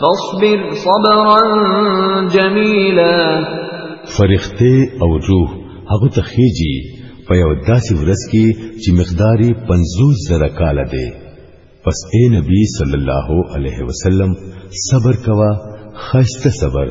فاصبر صبرا جميلا فرښتې او روح هغه ته خېږي په یو داسې ورځ کې چې مقداري 50 زره کال دی پس اے نبی صلی الله علیه وسلم صبر کوا خسته صبر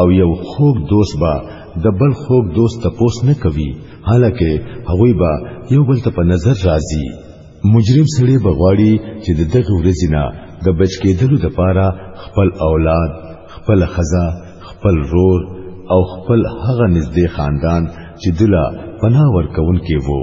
او یو خوږ دوست به د بل خوږ دوست تپوس نه کوي حالکه هغوی به یو بل ته په نظر راځي مجرم سړی به غواړي چې د دغه ورځې نه د بچ کېدلو لپاره خپل اولاد خپل خزه خپل رور او خپل هغه نږدې خاندان چې دلا پناه ورکون کې وو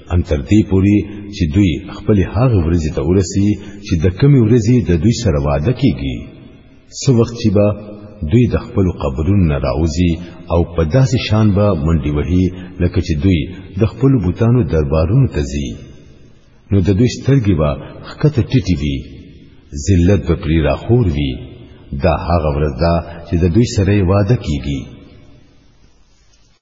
ان تر دې پوري چې دوی خپل هغه ورځې ته ورسي چې د کمی ورځې د دوی سره وعده کیږي څو وخت چې به دوی د خپل قبرونو نه راوځي او په داسې شان به منډي وهي لکه چې دوی د خپل بوتانو دربارونو ته ځي نو د دوی سترګې به خکته ټیټې وي ذلت به پرې راخور وي دا هغه ورځ ده چې د دوی سره وعده کیږي